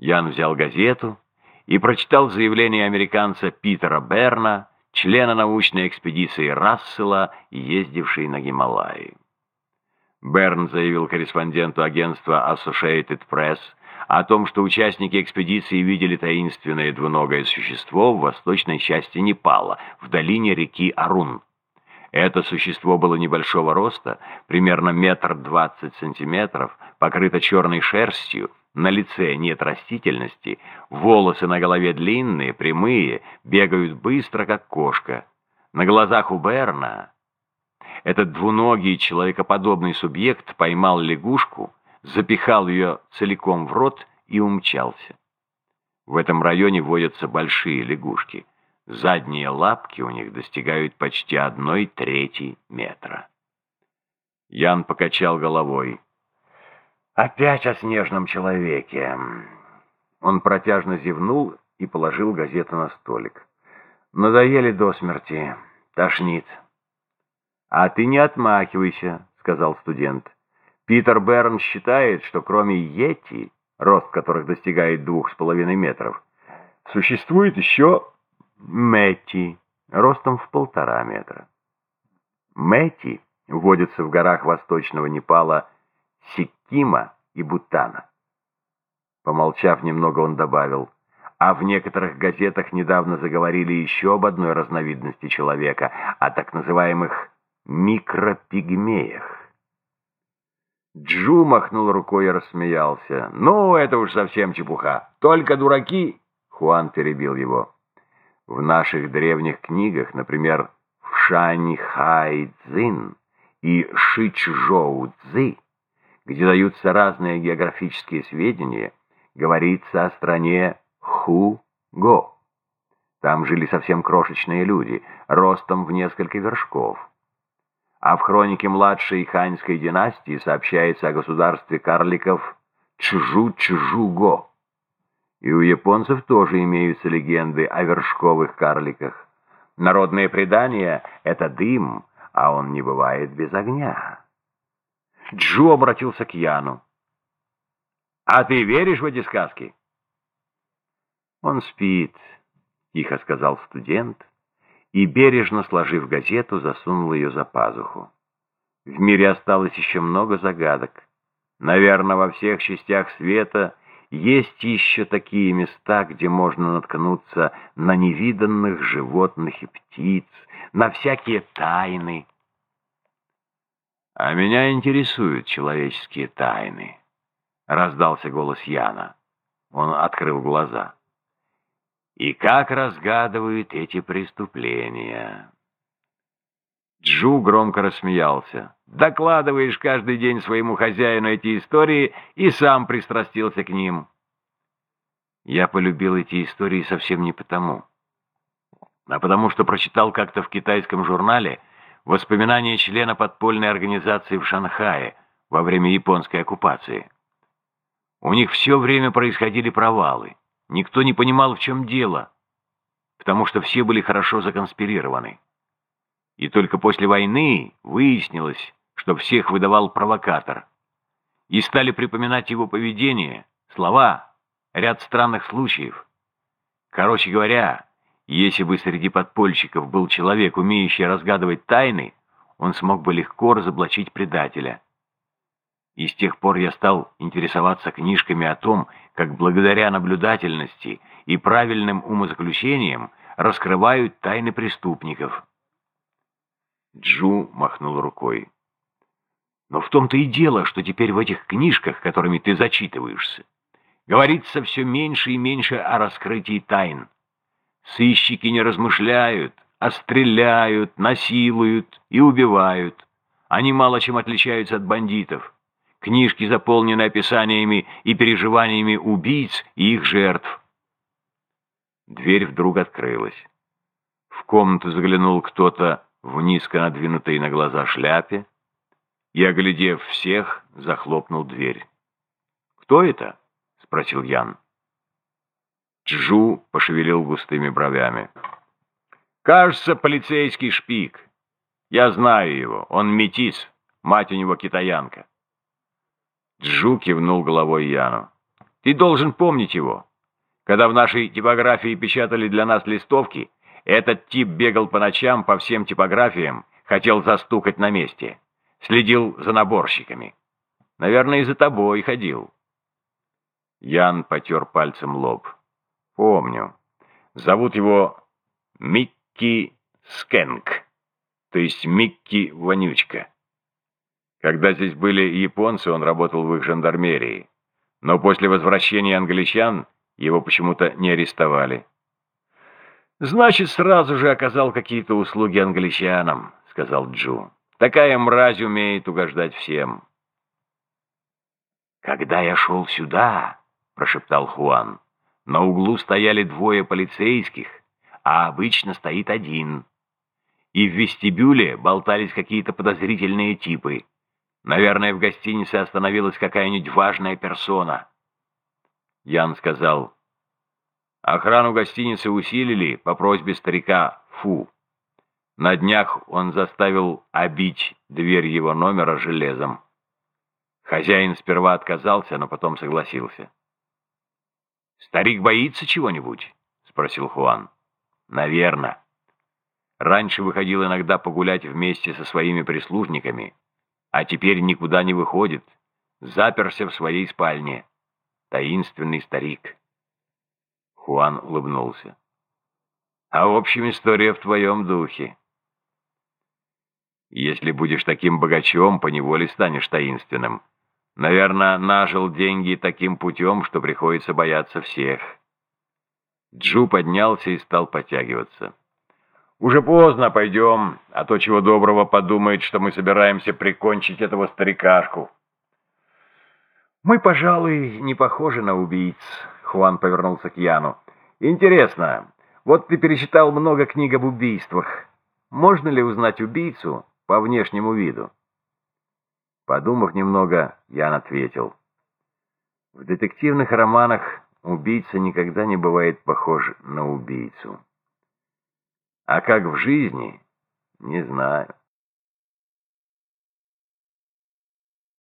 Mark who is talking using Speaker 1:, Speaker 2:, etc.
Speaker 1: Ян взял газету и прочитал заявление американца Питера Берна, члена научной экспедиции Рассела, ездившей на Гималаи. Берн заявил корреспонденту агентства Associated Press о том, что участники экспедиции видели таинственное двуногое существо в восточной части Непала, в долине реки Арун. Это существо было небольшого роста, примерно метр двадцать сантиметров, покрыто черной шерстью, на лице нет растительности, волосы на голове длинные, прямые, бегают быстро, как кошка. На глазах у Берна этот двуногий человекоподобный субъект поймал лягушку, запихал ее целиком в рот и умчался. В этом районе водятся большие лягушки. Задние лапки у них достигают почти одной трети метра. Ян покачал головой. Опять о снежном человеке. Он протяжно зевнул и положил газету на столик. Надоели до смерти. Тошнит. А ты не отмахивайся, сказал студент. Питер Берн считает, что кроме Йети, рост которых достигает двух с половиной метров, существует еще Мэтти, ростом в полтора метра. Мэтти водится в горах восточного Непала Сиккима и Бутана. Помолчав немного, он добавил, а в некоторых газетах недавно заговорили еще об одной разновидности человека, о так называемых микропигмеях. Джу махнул рукой и рассмеялся. «Ну, это уж совсем чепуха. Только дураки!» Хуан перебил его. «В наших древних книгах, например, в Шаньхай Цзин и Шичжоу Цзи, где даются разные географические сведения, говорится о стране Ху-Го. Там жили совсем крошечные люди, ростом в несколько вершков. А в хронике младшей ханьской династии сообщается о государстве карликов Чжу-Чжу-Го. И у японцев тоже имеются легенды о вершковых карликах. Народные предания — это дым, а он не бывает без огня. Джо обратился к Яну. «А ты веришь в эти сказки?» «Он спит», — тихо сказал студент, и, бережно сложив газету, засунул ее за пазуху. В мире осталось еще много загадок. Наверное, во всех частях света есть еще такие места, где можно наткнуться на невиданных животных и птиц, на всякие тайны, «А меня интересуют человеческие тайны», — раздался голос Яна. Он открыл глаза. «И как разгадывают эти преступления?» Джу громко рассмеялся. «Докладываешь каждый день своему хозяину эти истории и сам пристрастился к ним». Я полюбил эти истории совсем не потому, а потому что прочитал как-то в китайском журнале Воспоминания члена подпольной организации в Шанхае во время японской оккупации. У них все время происходили провалы. Никто не понимал, в чем дело, потому что все были хорошо законспирированы. И только после войны выяснилось, что всех выдавал провокатор. И стали припоминать его поведение, слова, ряд странных случаев. Короче говоря, если бы среди подпольщиков был человек, умеющий разгадывать тайны, он смог бы легко разоблачить предателя. И с тех пор я стал интересоваться книжками о том, как благодаря наблюдательности и правильным умозаключениям раскрывают тайны преступников. Джу махнул рукой. Но в том-то и дело, что теперь в этих книжках, которыми ты зачитываешься, говорится все меньше и меньше о раскрытии тайн. Сыщики не размышляют, а стреляют, насилуют и убивают. Они мало чем отличаются от бандитов. Книжки заполнены описаниями и переживаниями убийц и их жертв. Дверь вдруг открылась. В комнату заглянул кто-то в низко надвинутой на глаза шляпе и, оглядев всех, захлопнул дверь. «Кто это?» — спросил Ян. Джу пошевелил густыми бровями. «Кажется, полицейский шпик. Я знаю его. Он метис. Мать у него китаянка». Джу кивнул головой Яну. Ты должен помнить его. Когда в нашей типографии печатали для нас листовки, этот тип бегал по ночам по всем типографиям, хотел застукать на месте. Следил за наборщиками. Наверное, и за тобой ходил. Ян потер пальцем лоб. Помню. Зовут его Микки Скэнк, то есть Микки Вонючка. Когда здесь были японцы, он работал в их жандармерии. Но после возвращения англичан его почему-то не арестовали. «Значит, сразу же оказал какие-то услуги англичанам», — сказал Джу. «Такая мразь умеет угождать всем». «Когда я шел сюда», — прошептал Хуан, — «на углу стояли двое полицейских, а обычно стоит один. И в вестибюле болтались какие-то подозрительные типы. Наверное, в гостинице остановилась какая-нибудь важная персона». Ян сказал, Охрану гостиницы усилили по просьбе старика Фу. На днях он заставил обить дверь его номера железом. Хозяин сперва отказался, но потом согласился. «Старик боится чего-нибудь?» — спросил Хуан. «Наверно. Раньше выходил иногда погулять вместе со своими прислужниками, а теперь никуда не выходит, заперся в своей спальне. Таинственный старик». Хуан улыбнулся. «А в общем, история в твоем духе. Если будешь таким богачом, поневоле станешь таинственным. Наверное, нажил деньги таким путем, что приходится бояться всех». Джу поднялся и стал подтягиваться. «Уже поздно, пойдем, а то чего доброго подумает, что мы собираемся прикончить этого старикашку». «Мы, пожалуй, не похожи на убийц», Хуан повернулся к Яну. «Интересно, вот ты перечитал много книг об убийствах. Можно ли узнать убийцу по внешнему виду?» Подумав немного, Ян ответил. «В детективных романах убийца никогда не бывает похож на убийцу. А как в жизни, не знаю».